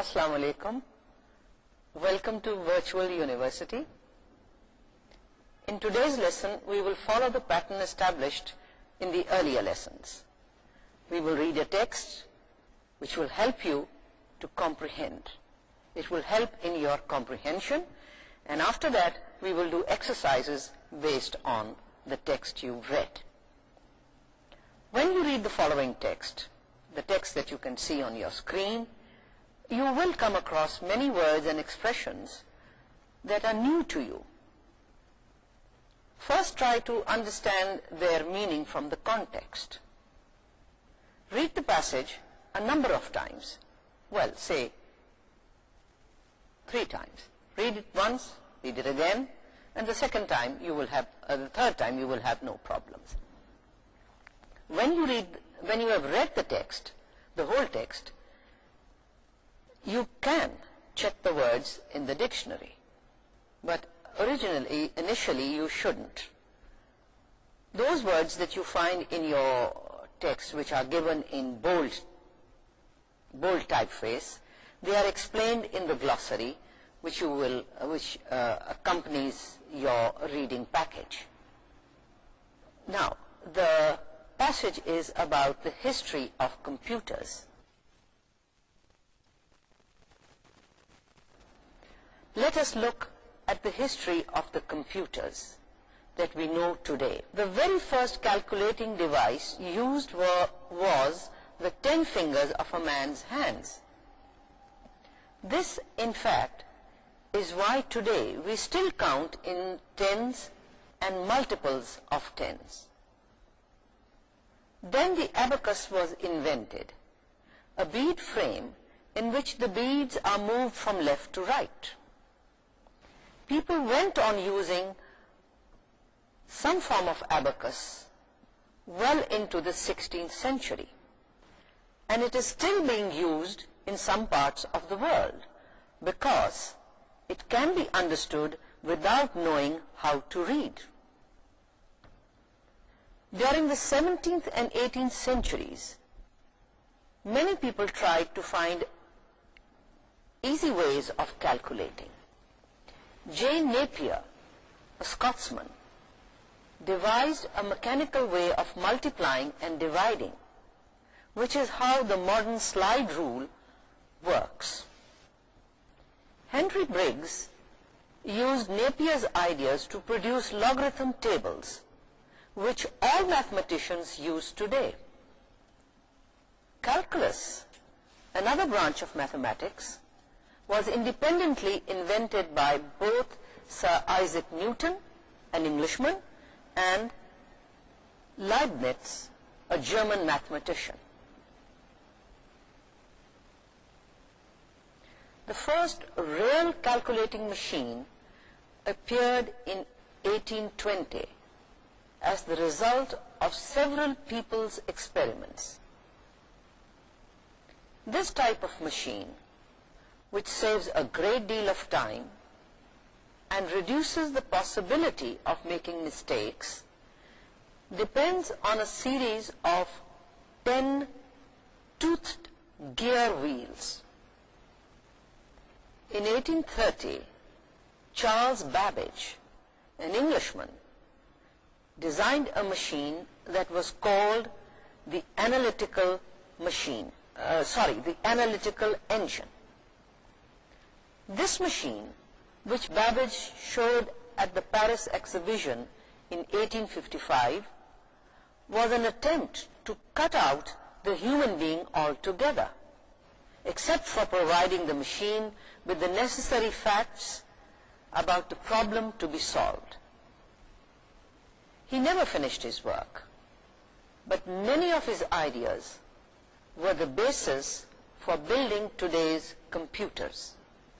السلام علیکم welcome to virtual university in today's lesson we will follow the pattern established in the earlier lessons we will read a text which will help you to comprehend which will help in your comprehension and after that we will do exercise based on the text you read when you read the following text the text that you can see on your screen you will come across many words and expressions that are new to you. First try to understand their meaning from the context. Read the passage a number of times. Well, say, three times. Read it once, read it again, and the second time you will have, uh, the third time you will have no problems. When you read, when you have read the text, the whole text, you can check the words in the dictionary but originally initially you shouldn't those words that you find in your text which are given in bold bold typeface they are explained in the glossary which you will uh, which uh, accompanies your reading package now the passage is about the history of computers let us look at the history of the computers that we know today. The very first calculating device used was the ten fingers of a man's hands. This, in fact, is why today we still count in tens and multiples of tens. Then the abacus was invented, a bead frame in which the beads are moved from left to right people went on using some form of abacus well into the 16th century and it is still being used in some parts of the world because it can be understood without knowing how to read. During the 17th and 18th centuries many people tried to find easy ways of calculating Jane Napier, a Scotsman, devised a mechanical way of multiplying and dividing, which is how the modern slide rule works. Henry Briggs used Napier's ideas to produce logarithm tables, which all mathematicians use today. Calculus, another branch of mathematics, was independently invented by both Sir Isaac Newton, an Englishman, and Leibniz, a German mathematician. The first real calculating machine appeared in 1820 as the result of several people's experiments. This type of machine which saves a great deal of time and reduces the possibility of making mistakes depends on a series of 10 toothed gear wheels. In 1830, Charles Babbage, an Englishman, designed a machine that was called the analytical machine, uh, sorry, the analytical engine. This machine, which Babbage showed at the Paris exhibition in 1855, was an attempt to cut out the human being altogether, except for providing the machine with the necessary facts about the problem to be solved. He never finished his work, but many of his ideas were the basis for building today's computers.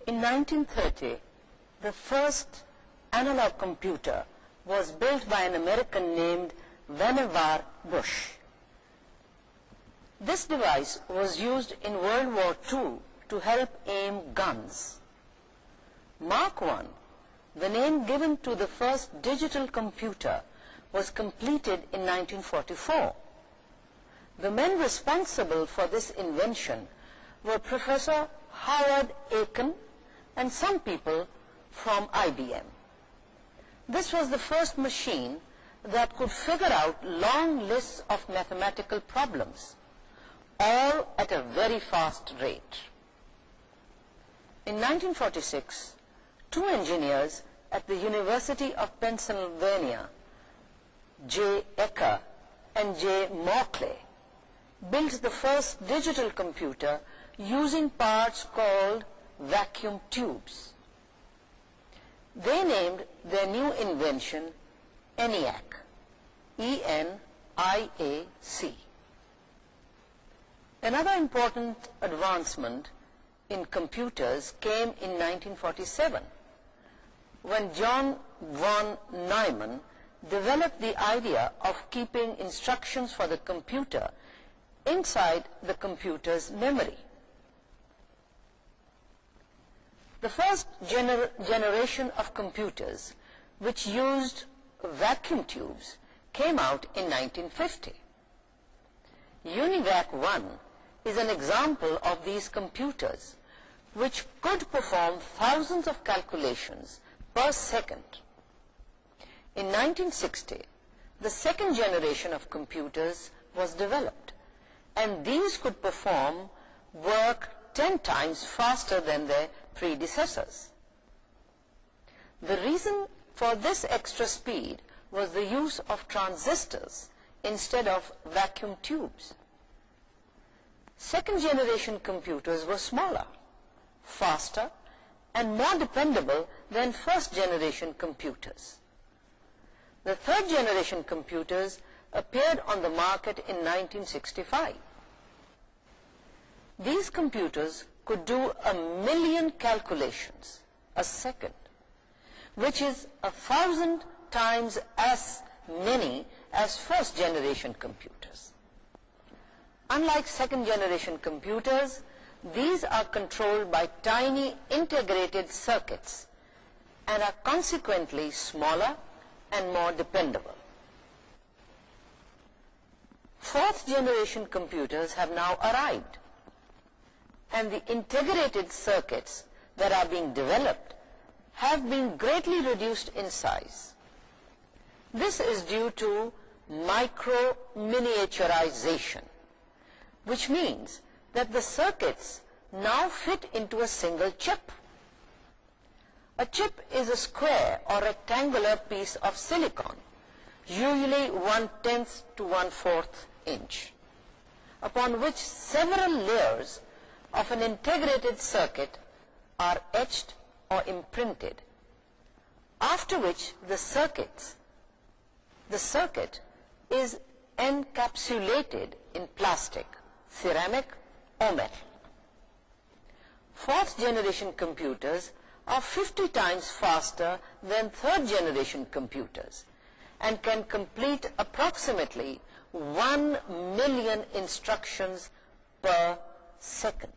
In 1930, the first analog computer was built by an American named Vannevar Bush. This device was used in World War II to help aim guns. Mark I, the name given to the first digital computer, was completed in 1944. The men responsible for this invention were Professor Howard Aiken, and some people from IBM. This was the first machine that could figure out long lists of mathematical problems, all at a very fast rate. In 1946, two engineers at the University of Pennsylvania, J. Ecker and J. Morclay, built the first digital computer using parts called vacuum tubes. They named their new invention ENIAC, E-N-I-A-C. Another important advancement in computers came in 1947 when John von Neumann developed the idea of keeping instructions for the computer inside the computer's memory. The first generation of computers which used vacuum tubes came out in 1950. UNIVAC 1 is an example of these computers which could perform thousands of calculations per second. In 1960, the second generation of computers was developed and these could perform work 10 times faster than the predecessors. The reason for this extra speed was the use of transistors instead of vacuum tubes. Second generation computers were smaller, faster and more dependable than first generation computers. The third generation computers appeared on the market in 1965. These computers could do a million calculations a second, which is a thousand times as many as first generation computers. Unlike second generation computers, these are controlled by tiny integrated circuits and are consequently smaller and more dependable. Fourth generation computers have now arrived and the integrated circuits that are being developed have been greatly reduced in size. This is due to micro-miniaturization, which means that the circuits now fit into a single chip. A chip is a square or rectangular piece of silicon, usually 1/10 to 1/4 inch, upon which several layers of an integrated circuit are etched or imprinted, after which the circuits, the circuit is encapsulated in plastic, ceramic or metal. Fourth generation computers are 50 times faster than third generation computers and can complete approximately 1 million instructions per second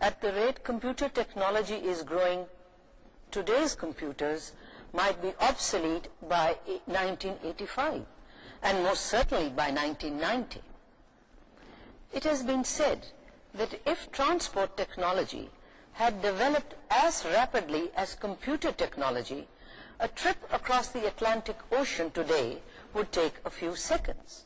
at the rate computer technology is growing, today's computers might be obsolete by 1985 and most certainly by 1990. It has been said that if transport technology had developed as rapidly as computer technology, a trip across the Atlantic Ocean today would take a few seconds.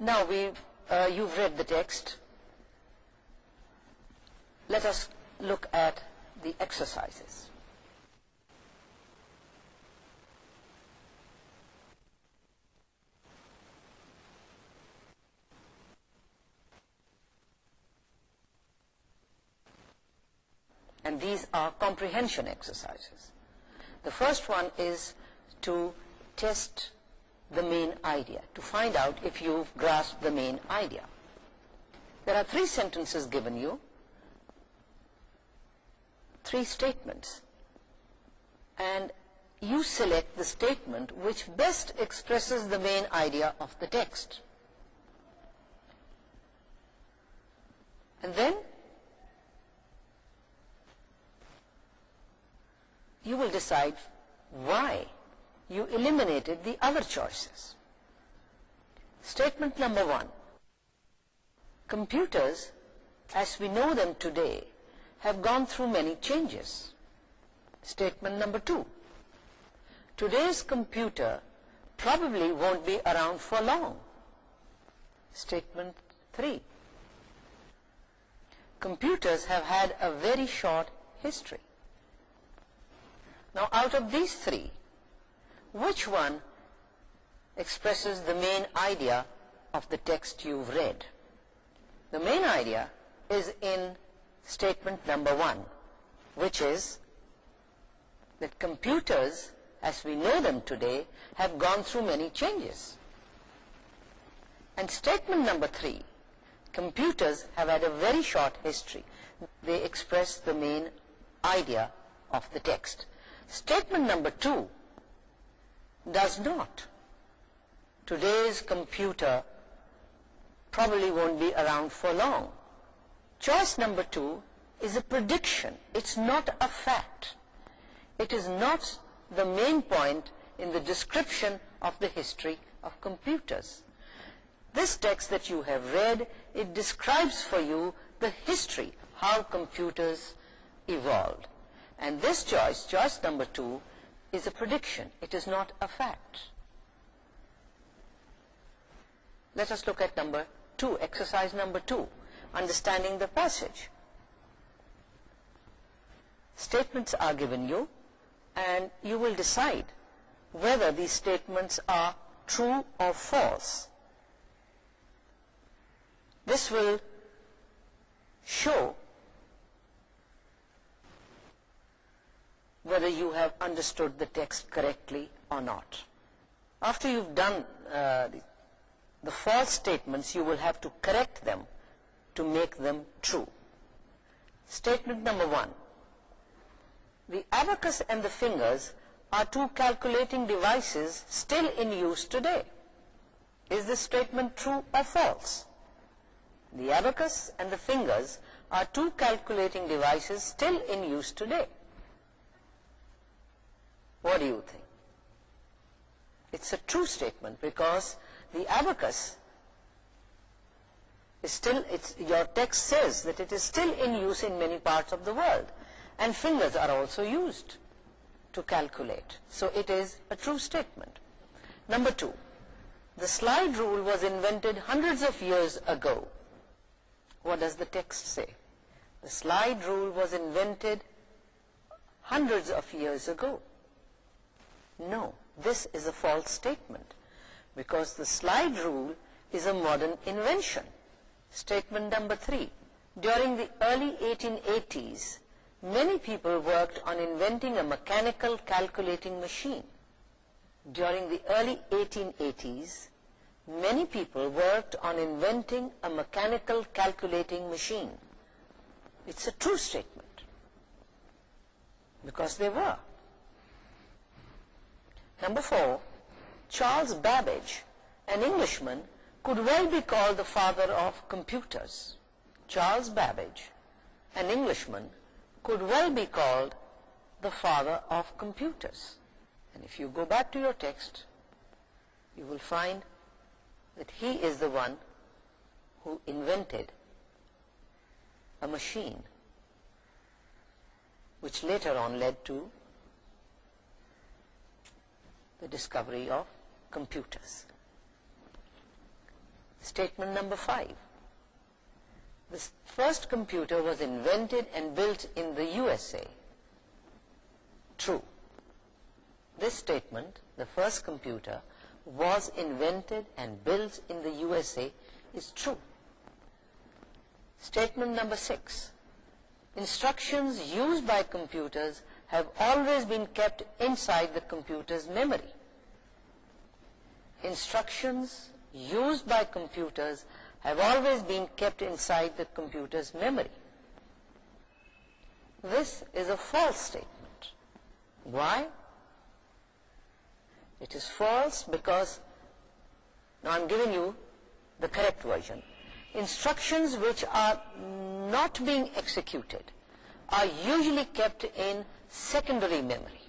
now we uh, you've read the text let us look at the exercises and these are comprehension exercises the first one is to test the main idea, to find out if you've grasped the main idea. There are three sentences given you, three statements, and you select the statement which best expresses the main idea of the text. And then you will decide why you eliminated the other choices. Statement number one. Computers, as we know them today, have gone through many changes. Statement number two. Today's computer probably won't be around for long. Statement three. Computers have had a very short history. Now, out of these three, which one expresses the main idea of the text you've read the main idea is in statement number one which is that computers as we know them today have gone through many changes and statement number three computers have had a very short history they express the main idea of the text statement number two does not. Today's computer probably won't be around for long. Choice number two is a prediction. It's not a fact. It is not the main point in the description of the history of computers. This text that you have read, it describes for you the history, how computers evolved. And this choice, choice number two, is a prediction. It is not a fact. Let us look at number two, exercise number two, understanding the passage. Statements are given you and you will decide whether these statements are true or false. This will show whether you have understood the text correctly or not. After you've done uh, the false statements, you will have to correct them to make them true. Statement number one. The abacus and the fingers are two calculating devices still in use today. Is this statement true or false? The abacus and the fingers are two calculating devices still in use today. What do you think? It's a true statement because the abacus is still, your text says that it is still in use in many parts of the world and fingers are also used to calculate. So it is a true statement. Number two, the slide rule was invented hundreds of years ago. What does the text say? The slide rule was invented hundreds of years ago. No, this is a false statement because the slide rule is a modern invention. Statement number three. During the early 1880s, many people worked on inventing a mechanical calculating machine. During the early 1880s, many people worked on inventing a mechanical calculating machine. It's a true statement because they were. Number four, Charles Babbage, an Englishman, could well be called the father of computers. Charles Babbage, an Englishman, could well be called the father of computers. And if you go back to your text, you will find that he is the one who invented a machine which later on led to the discovery of computers. Statement number five. The first computer was invented and built in the USA. True. This statement, the first computer, was invented and built in the USA, is true. Statement number six. Instructions used by computers have always been kept inside the computer's memory. Instructions used by computers have always been kept inside the computer's memory. This is a false statement. Why? It is false because, now I'm giving you the correct version. Instructions which are not being executed are usually kept in secondary memory.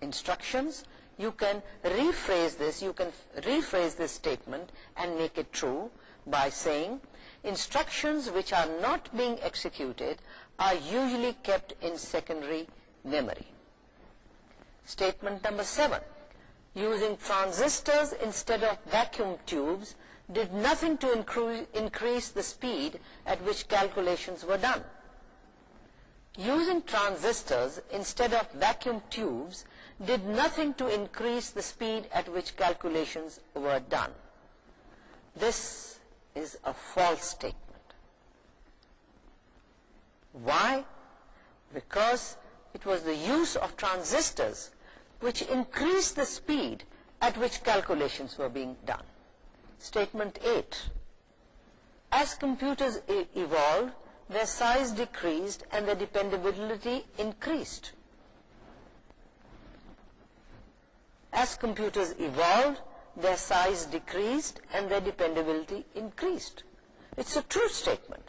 Instructions, you can rephrase this, you can rephrase this statement and make it true by saying, instructions which are not being executed are usually kept in secondary memory. Statement number seven, using transistors instead of vacuum tubes did nothing to increase the speed at which calculations were done. Using transistors instead of vacuum tubes did nothing to increase the speed at which calculations were done. This is a false statement. Why? Because it was the use of transistors which increased the speed at which calculations were being done. Statement 8. As computers e evolved, their size decreased and their dependability increased. As computers evolved, their size decreased and their dependability increased. It's a true statement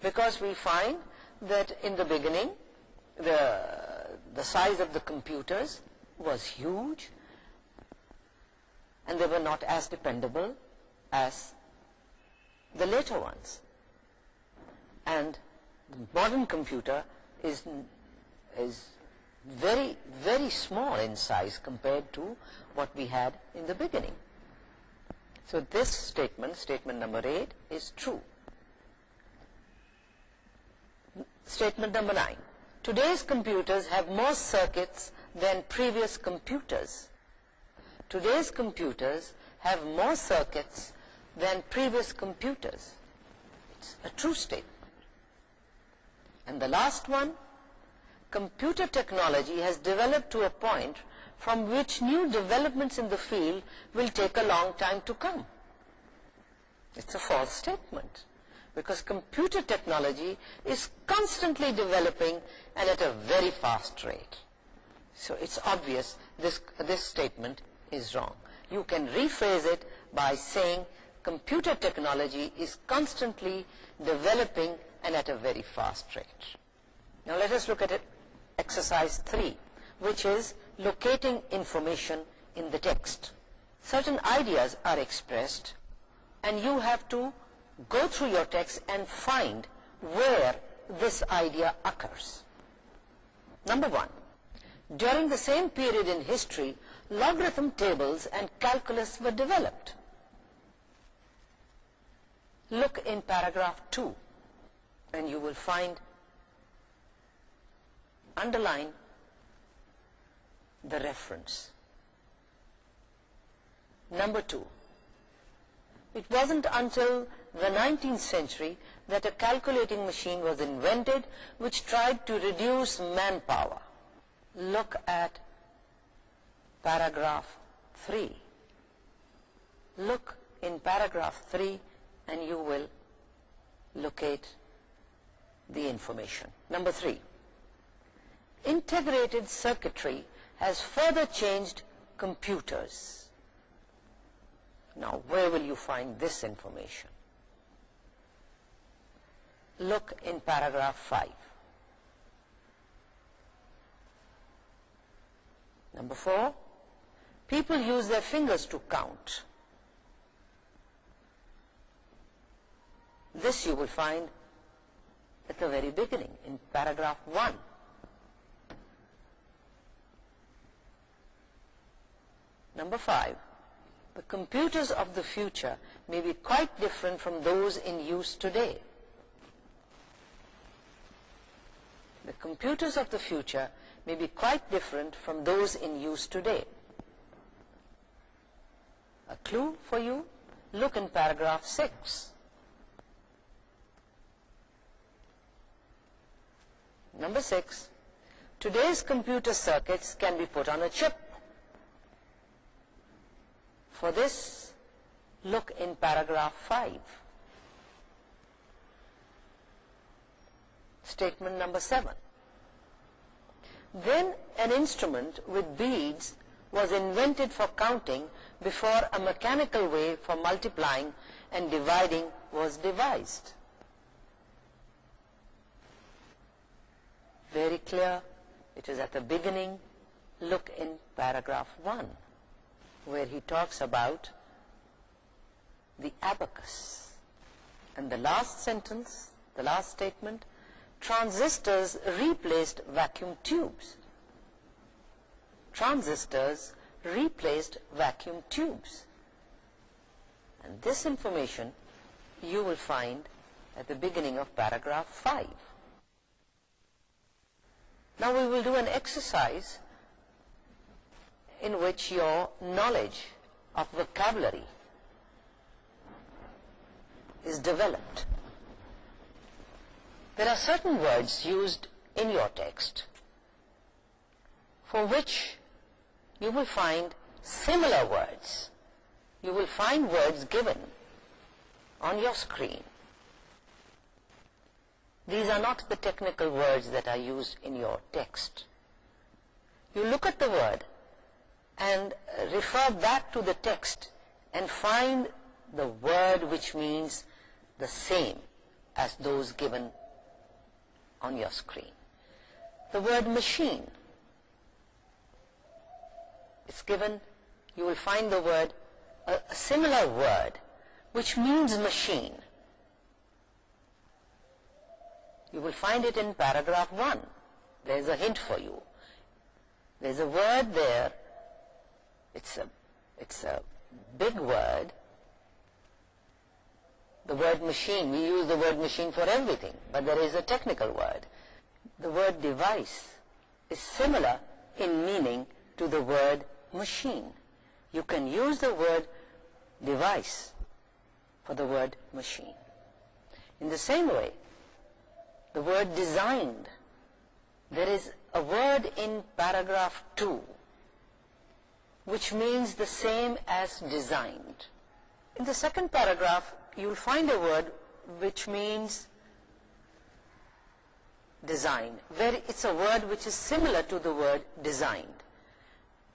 because we find that in the beginning, the, the size of the computers was huge and they were not as dependable as the later ones. And the modern computer is very, very small in size compared to what we had in the beginning. So this statement, statement number 8, is true. Statement number 9. Today's computers have more circuits than previous computers. Today's computers have more circuits than previous computers. It's a true statement. And the last one, computer technology has developed to a point from which new developments in the field will take a long time to come. It's a false statement, because computer technology is constantly developing and at a very fast rate. So it's obvious this statement is wrong. You can rephrase it by saying computer technology is constantly developing and at a very fast rate. Now let us look at exercise 3, which is locating information in the text. Certain ideas are expressed and you have to go through your text and find where this idea occurs. Number one, during the same period in history, logarithm tables and calculus were developed. Look in paragraph two and you will find underline the reference number two it wasn't until the 19th century that a calculating machine was invented which tried to reduce manpower look at paragraph 3 look in paragraph 3 and you will locate the information. Number three, integrated circuitry has further changed computers. Now, where will you find this information? Look in paragraph 5. Number 4. People use their fingers to count. This you will find at the very beginning in paragraph 1. Number 5. The computers of the future may be quite different from those in use today. The computers of the future may be quite different from those in use today. A clue for you? Look in paragraph 6. Number six, today's computer circuits can be put on a chip. For this, look in paragraph 5. Statement number 7. Then an instrument with beads was invented for counting before a mechanical way for multiplying and dividing was devised. very clear. It is at the beginning. Look in paragraph 1 where he talks about the abacus. And the last sentence, the last statement, transistors replaced vacuum tubes. Transistors replaced vacuum tubes. And this information you will find at the beginning of paragraph five. Now we will do an exercise in which your knowledge of vocabulary is developed. There are certain words used in your text for which you will find similar words. You will find words given on your screen these are not the technical words that are used in your text. You look at the word and refer back to the text and find the word which means the same as those given on your screen. The word machine is given, you will find the word, a, similar word which means machine. You will find it in paragraph 1. There is a hint for you. There is a word there. It's a, it's a big word. The word machine. We use the word machine for everything. But there is a technical word. The word device is similar in meaning to the word machine. You can use the word device for the word machine. In the same way, the word designed there is a word in paragraph 2 which means the same as designed in the second paragraph you'll find a word which means design where it's a word which is similar to the word designed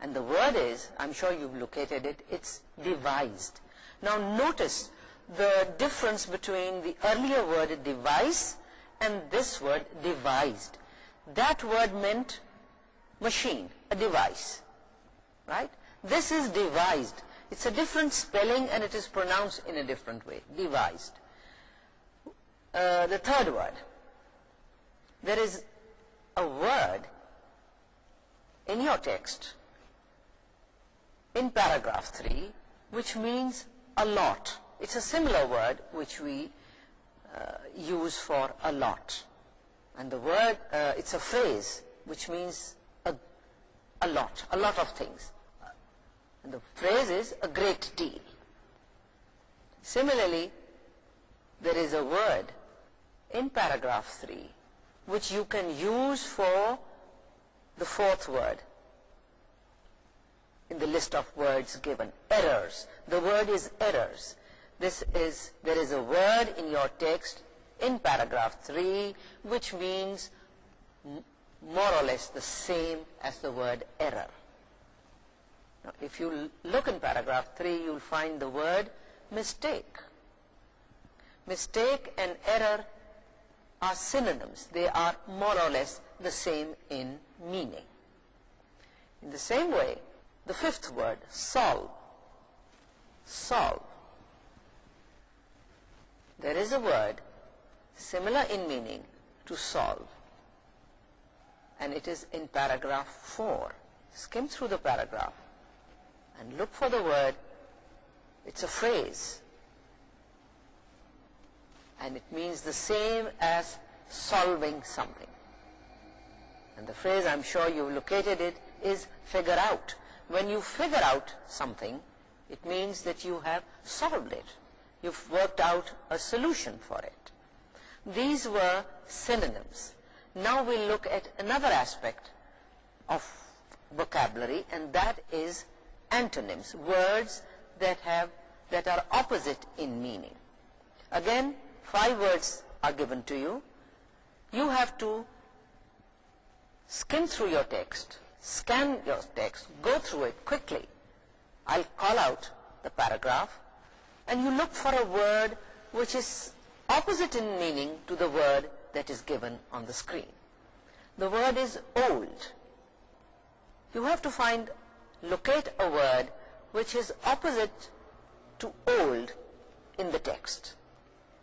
and the word is I'm sure you've located it it's devised now notice the difference between the earlier word device and this word devised. That word meant machine, a device, right? This is devised. It's a different spelling and it is pronounced in a different way, devised. Uh, the third word, there is a word in your text, in paragraph 3, which means a lot. It's a similar word which we uh, use for a lot. And the word, uh, it's a phrase which means a, a lot, a lot of things. the phrase is a great deal. Similarly, there is a word in paragraph 3 which you can use for the fourth word in the list of words given. Errors. The word is Errors there is a word in your text in paragraph 3 which means more or less the same as the word error if you look in paragraph 3 you'll find the word mistake mistake and error are synonyms they are more or less the same in meaning in the same way the fifth word solve solve there is a word similar in meaning to solve and it is in paragraph 4 skim through the paragraph and look for the word it's a phrase and it means the same as solving something and the phrase I'm sure you have located it is figure out when you figure out something it means that you have solved it you've worked out a solution for it. These were synonyms. Now we'll look at another aspect of vocabulary and that is antonyms, words that, have, that are opposite in meaning. Again, five words are given to you. You have to skim through your text, scan your text, go through it quickly. I'll call out the paragraph and you look for a word which is opposite in meaning to the word that is given on the screen. The word is old. You have to find, locate a word which is opposite to old in the text.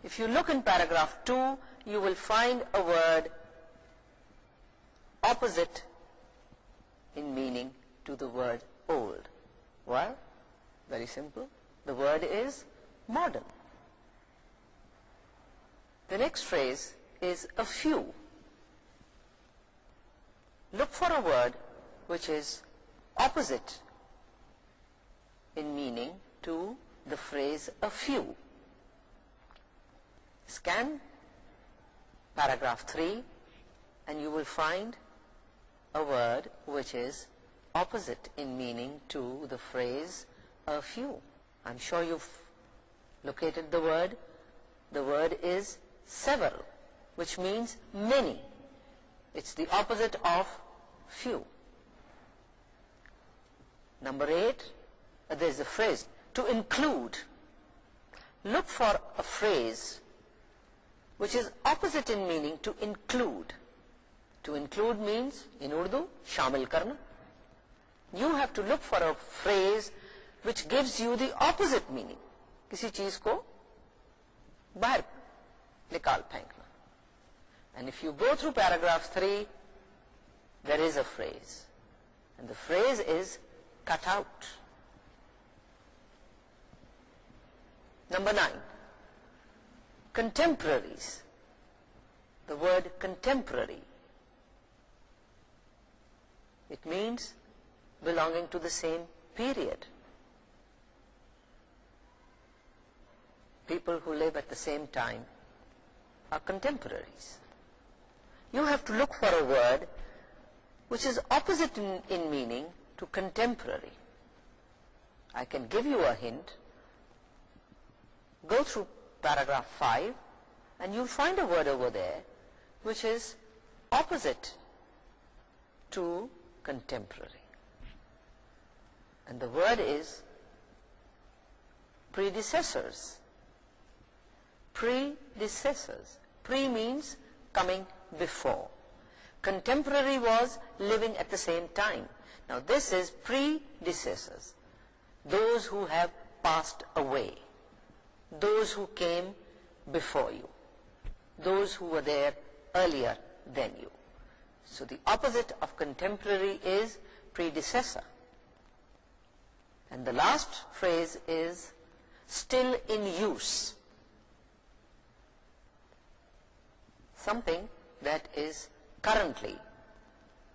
If you look in paragraph 2, you will find a word opposite in meaning to the word old. Well, very simple. The word is model. The next phrase is a few. Look for a word which is opposite in meaning to the phrase a few. Scan paragraph 3 and you will find a word which is opposite in meaning to the phrase a few. I'm sure you've located the word the word is several which means many it's the opposite of few number eight there's a phrase to include look for a phrase which is opposite in meaning to include to include means in Urdu shamil karna you have to look for a phrase which gives you the opposite meaning کسی چیز کو باہر نکال پھینکنا and if you go through paragraph three there is a phrase and the phrase is cut out number nine contemporaries the word contemporary it means belonging to the same period people who live at the same time are contemporaries. You have to look for a word which is opposite in, meaning to contemporary. I can give you a hint. Go through paragraph 5 and you'll find a word over there which is opposite to contemporary. And the word is Predecessors predecessors. Pre means coming before. Contemporary was living at the same time. Now this is predecessors. Those who have passed away. Those who came before you. Those who were there earlier than you. So the opposite of contemporary is predecessor. And the last phrase is still in use. Something that is currently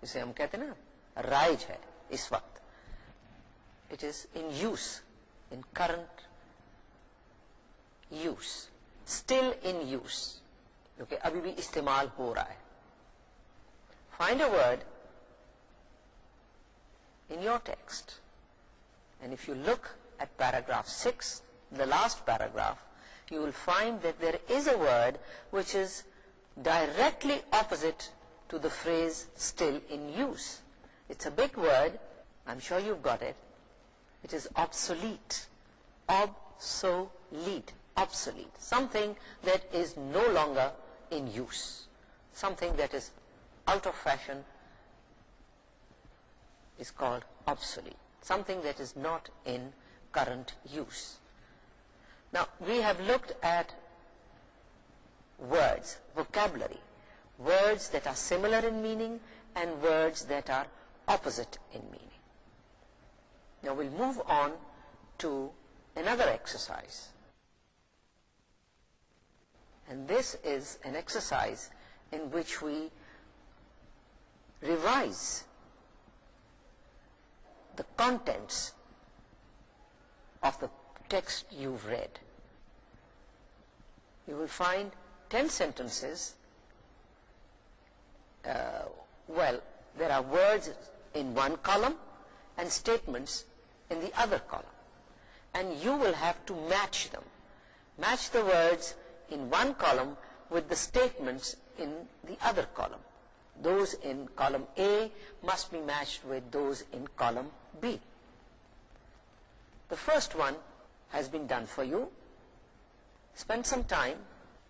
اسے ہم کہتے ہیں نا رائج ہے اس وقت it is in use in current use still in use جو کہ ابھی بھی استعمال ہو رہا ہے find a word in your text and if you look at paragraph six the last paragraph you will find that there is a word which is directly opposite to the phrase still in use. It's a big word, I'm sure you've got it. It is obsolete. Obsolete. Obsolete. Something that is no longer in use. Something that is out of fashion is called obsolete. Something that is not in current use. Now, we have looked at words, vocabulary, words that are similar in meaning and words that are opposite in meaning. Now we'll move on to another exercise. And this is an exercise in which we revise the contents of the text you've read. You will find 10 sentences, uh, well, there are words in one column and statements in the other column. And you will have to match them. Match the words in one column with the statements in the other column. Those in column A must be matched with those in column B. The first one has been done for you. Spend some time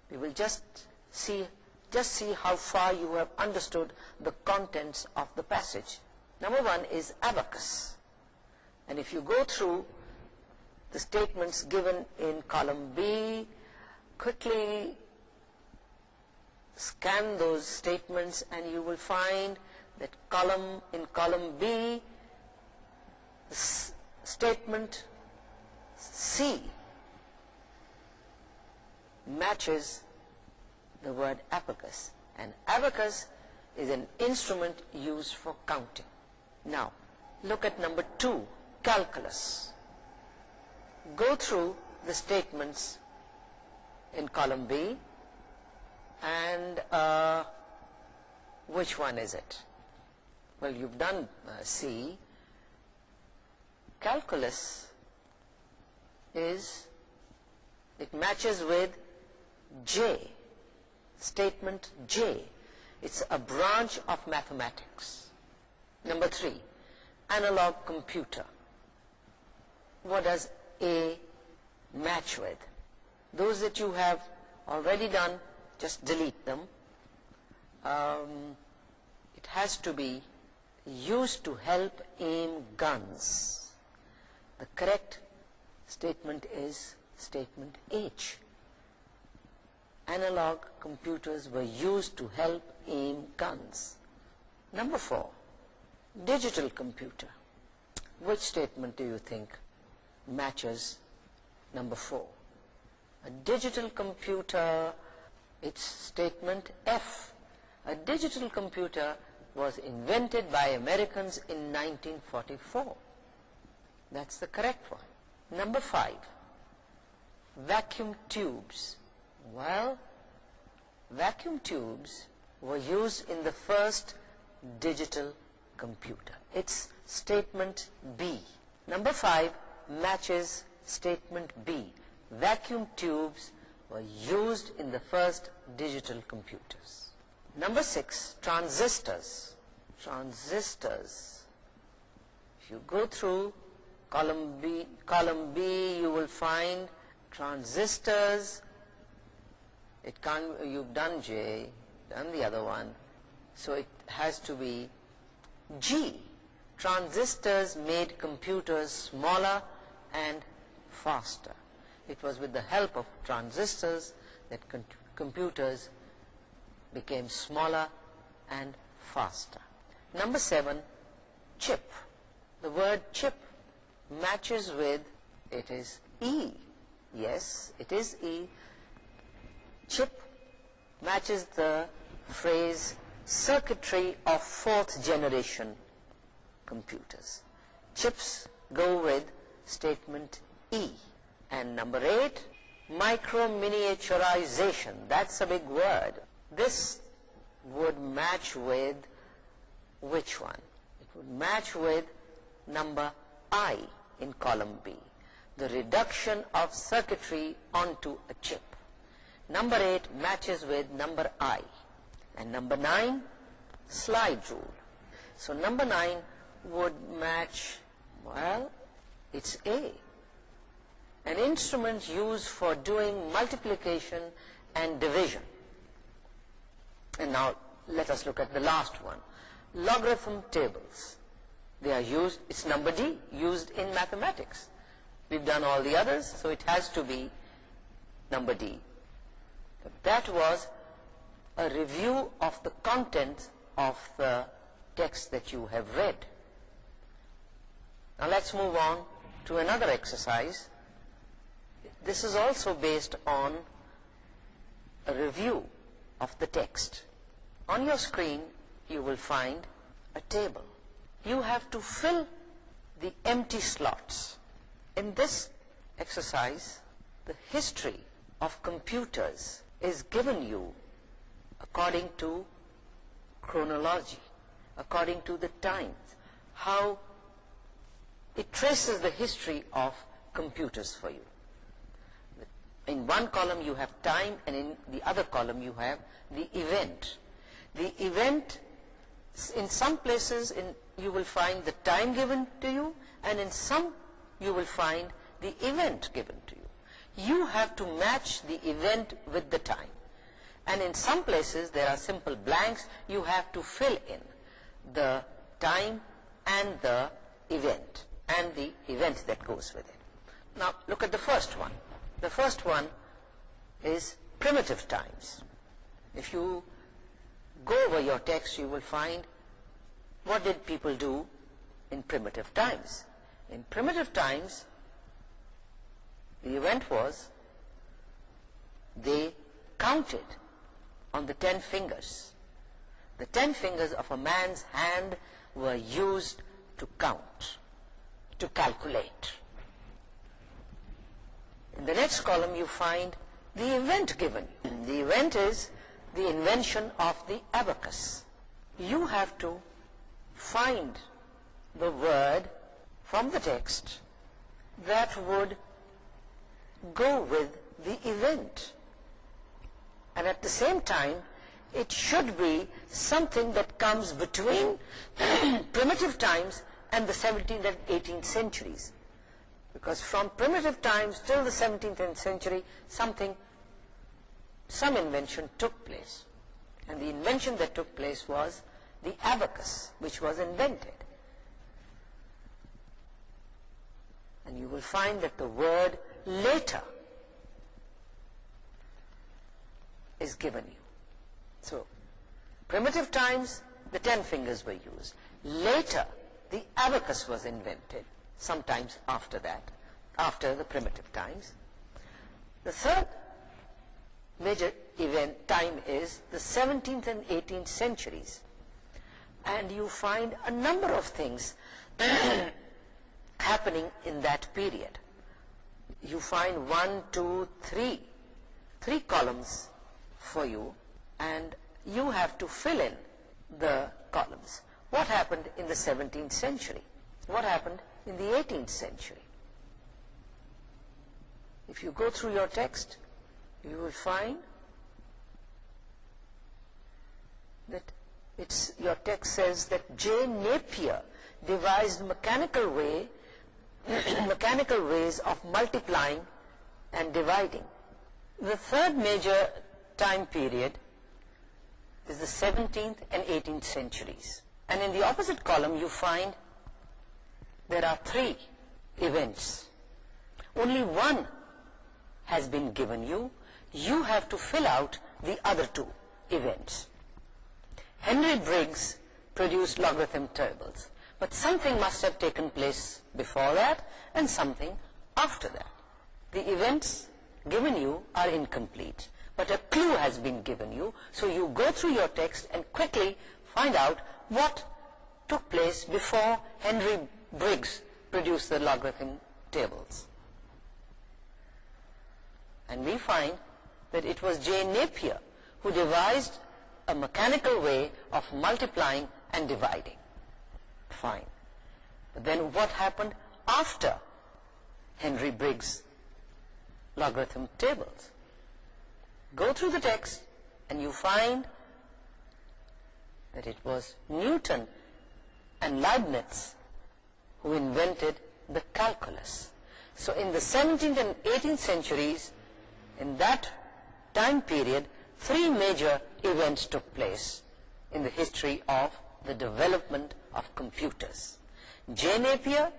we will just see just see how far you have understood the contents of the passage number one is abacus and if you go through the statements given in column B quickly scan those statements and you will find that column in column B the statement C matches the word abacus. And abacus is an instrument used for counting. Now, look at number two, calculus. Go through the statements in column B. And uh, which one is it? Well, you've done uh, C. Calculus is, it matches with J, statement J, it's a branch of mathematics. Number three, analog computer. What does A match with? Those that you have already done, just delete them. Um, it has to be used to help aim guns. The correct statement is statement H analog computers were used to help aim guns. Number four, digital computer. Which statement do you think matches number four? A digital computer, it's statement F. A digital computer was invented by Americans in 1944. That's the correct one. Number five, vacuum tubes. Well, vacuum tubes were used in the first digital computer. It's statement B. Number five matches statement B. Vacuum tubes were used in the first digital computers. Number six, transistors. Transistors. If you go through column B, column B you will find transistors, transistors, it can't you've done J and the other one so it has to be G transistors made computers smaller and faster it was with the help of transistors that computers became smaller and faster number seven chip the word chip matches with it is E yes it is E chip matches the phrase circuitry of fourth generation computers. Chips go with statement E. And number eight, micro miniaturization. That's a big word. This would match with which one? It would match with number I in column B. The reduction of circuitry onto a chip. Number 8 matches with number I, and number 9 slide rule. So number 9 would match. Well, it's A, An instrument used for doing multiplication and division. And now let us look at the last one. Logarithm tables. They are used, it's number D, used in mathematics. We've done all the others, so it has to be number D that was a review of the contents of the text that you have read. Now let's move on to another exercise. This is also based on a review of the text. On your screen you will find a table. You have to fill the empty slots. In this exercise, the history of computers',' is given you according to chronology, according to the times, how it traces the history of computers for you. In one column you have time and in the other column you have the event. The event, in some places you will find the time given to you and in some you will find the event given to you you have to match the event with the time. And in some places, there are simple blanks you have to fill in the time and the event and the event that goes with it. Now, look at the first one. The first one is primitive times. If you go over your text, you will find what did people do in primitive times. In primitive times, the event was they counted on the ten fingers the ten fingers of a man's hand were used to count to calculate in the next column you find the event given the event is the invention of the abacus you have to find the word from the text that would go with the event and at the same time it should be something that comes between primitive times and the 17th and 18th centuries because from primitive times till the 17th century something some invention took place and the invention that took place was the abacus which was invented and you will find that the word later is given you. So, primitive times, the ten fingers were used. Later, the abacus was invented, sometimes after that, after the primitive times. The third major event, time is the 17th and 18th centuries. And you find a number of things happening in that period you find one, two, three, three columns for you and you have to fill in the columns. What happened in the 17th century? What happened in the 18th century? If you go through your text, you will find that it's your text says that Jane Napier devised mechanical way mechanical ways of multiplying and dividing. The third major time period is the 17th and 18th centuries. And in the opposite column you find there are three events. Only one has been given you. You have to fill out the other two events. Henry Briggs produced logarithm tables but something must have taken place before that and something after that. The events given you are incomplete, but a clue has been given you, so you go through your text and quickly find out what took place before Henry Briggs produced the logarithm tables. And we find that it was J. Napier who devised a mechanical way of multiplying and dividing fine. But then what happened after Henry Briggs' logarithm tables? Go through the text and you find that it was Newton and Leibniz who invented the calculus. So in the 17th and 18th centuries, in that time period, three major events took place in the history of the development of computers. J. Napier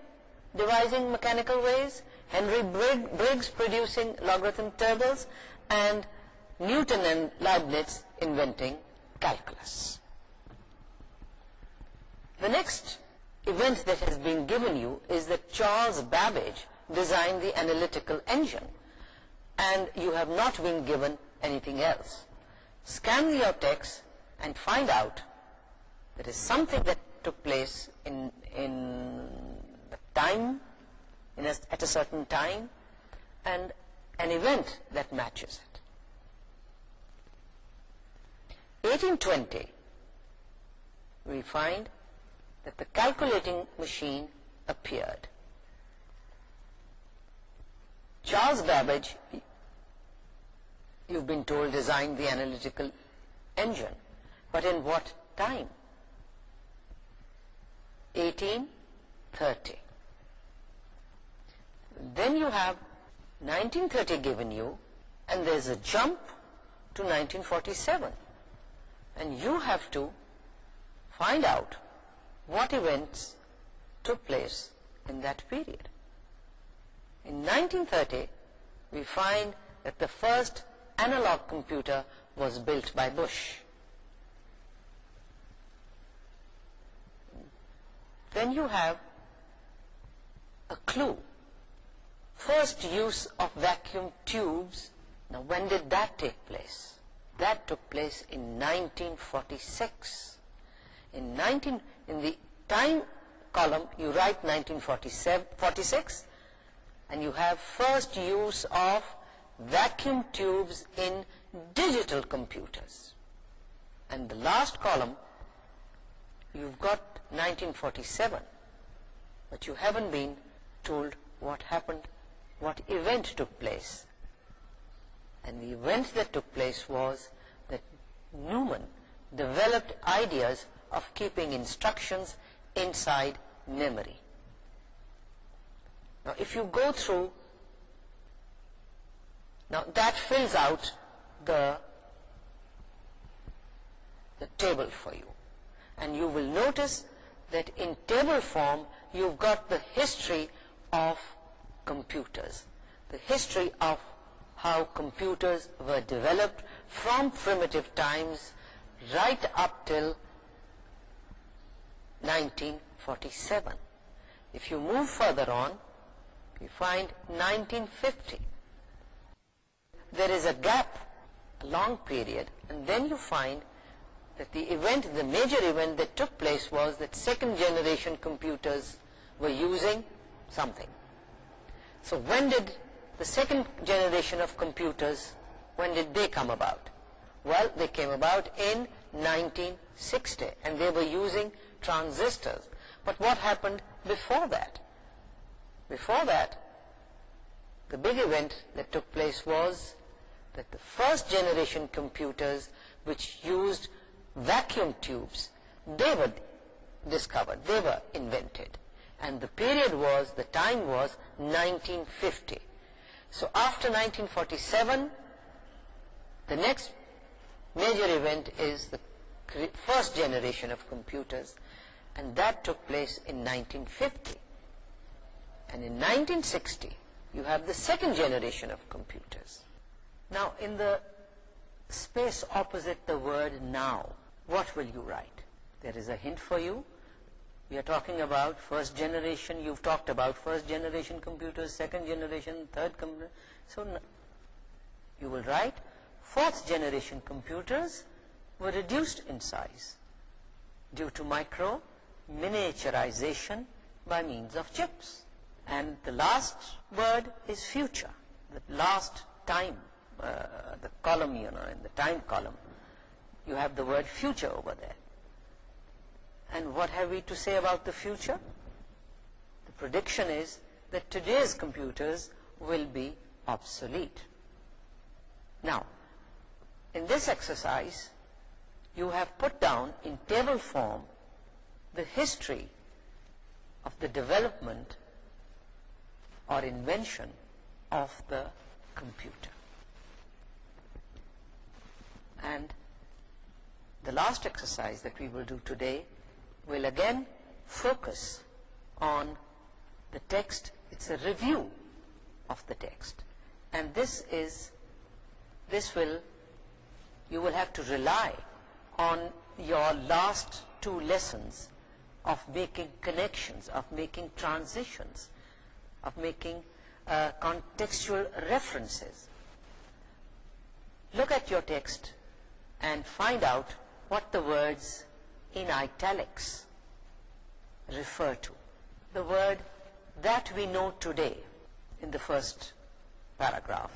devising mechanical waves, Henry Briggs producing logarithm tables, and Newton and Leibniz inventing calculus. The next event that has been given you is that Charles Babbage designed the analytical engine and you have not been given anything else. Scan your text and find out there is something that took place in in time at a certain time and an event that matches it 1820 we find that the calculating machine appeared Charles Babbage you've been told designed the analytical engine but in what time 1830 then you have 1930 given you and there's a jump to 1947 and you have to find out what events took place in that period in 1930 we find that the first analog computer was built by Bush. then you have a clue. First use of vacuum tubes, now when did that take place? That took place in 1946. In 19, in the time column, you write 1946 and you have first use of vacuum tubes in digital computers. And the last column, you've got 1947 but you haven't been told what happened what event took place and the event that took place was that Newman developed ideas of keeping instructions inside memory now if you go through now that fills out the the table for you and you will notice that in table form you've got the history of computers. The history of how computers were developed from primitive times right up till 1947. If you move further on, you find 1950. There is a gap, a long period, and then you find that the event, the major event that took place was that second generation computers were using something. So when did the second generation of computers, when did they come about? Well, they came about in 1960 and they were using transistors. But what happened before that? Before that, the big event that took place was that the first generation computers which used vacuum tubes, they were discovered, they were invented. And the period was, the time was 1950. So after 1947, the next major event is the first generation of computers and that took place in 1950. And in 1960, you have the second generation of computers. Now in the space opposite the word now, what will you write? There is a hint for you. We are talking about first generation. You've talked about first generation computers, second generation, third computer. So you will write fourth generation computers were reduced in size due to micro miniaturization by means of chips. And the last word is future, the last time, uh, the column, you know, in the time column you have the word future over there. And what have we to say about the future? The prediction is that today's computers will be obsolete. Now, in this exercise, you have put down in table form the history of the development or invention of the computer. And the last exercise that we will do today will again focus on the text. It's a review of the text. And this is, this will, you will have to rely on your last two lessons of making connections, of making transitions, of making uh, contextual references. Look at your text and find out what the words in italics refer to. The word that we know today in the first paragraph,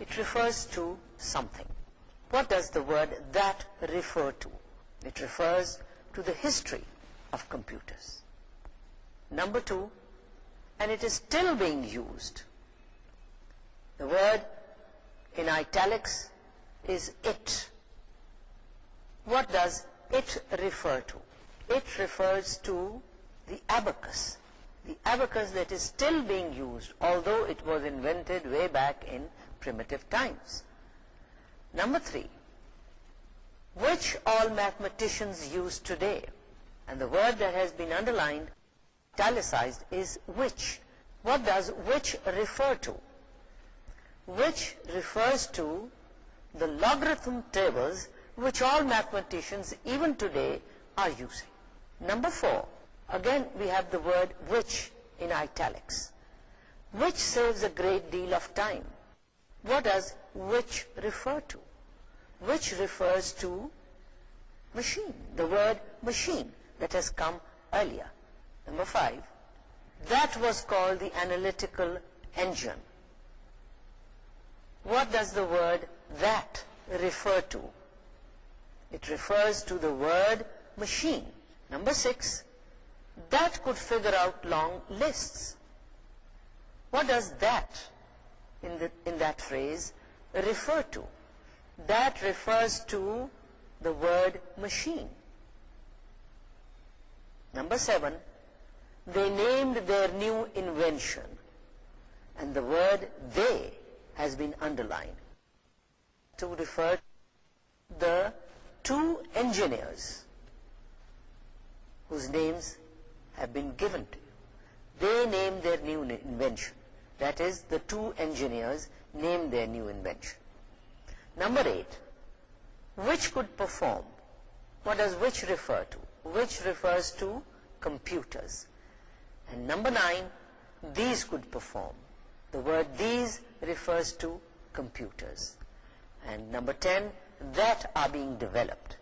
it refers to something. What does the word that refer to? It refers to the history of computers. Number two, and it is still being used, the word in italics is it what does it refer to? It refers to the abacus. The abacus that is still being used, although it was invented way back in primitive times. Number three, which all mathematicians use today? And the word that has been underlined, italicized, is which. What does which refer to? Which refers to the logarithm tables which all mathematicians, even today, are using. Number four, again we have the word which in italics, which saves a great deal of time. What does which refer to? Which refers to machine, the word machine that has come earlier. Number five, that was called the analytical engine. What does the word that refer to? It refers to the word machine. Number six, that could figure out long lists. What does that, in, the, in that phrase, refer to? That refers to the word machine. Number seven, they named their new invention. And the word they has been underlined to refer to the two engineers whose names have been given to you. They name their new invention. That is, the two engineers name their new invention. Number eight, which could perform? What does which refer to? Which refers to computers. And number nine, these could perform. The word these refers to computers. And number ten that are being developed.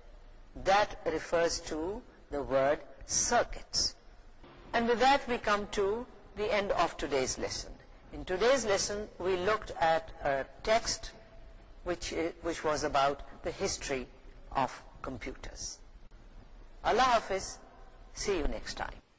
That refers to the word circuits. And with that we come to the end of today's lesson. In today's lesson we looked at a text which, eh, which was about the history of computers. Allah Hafiz, see you next time.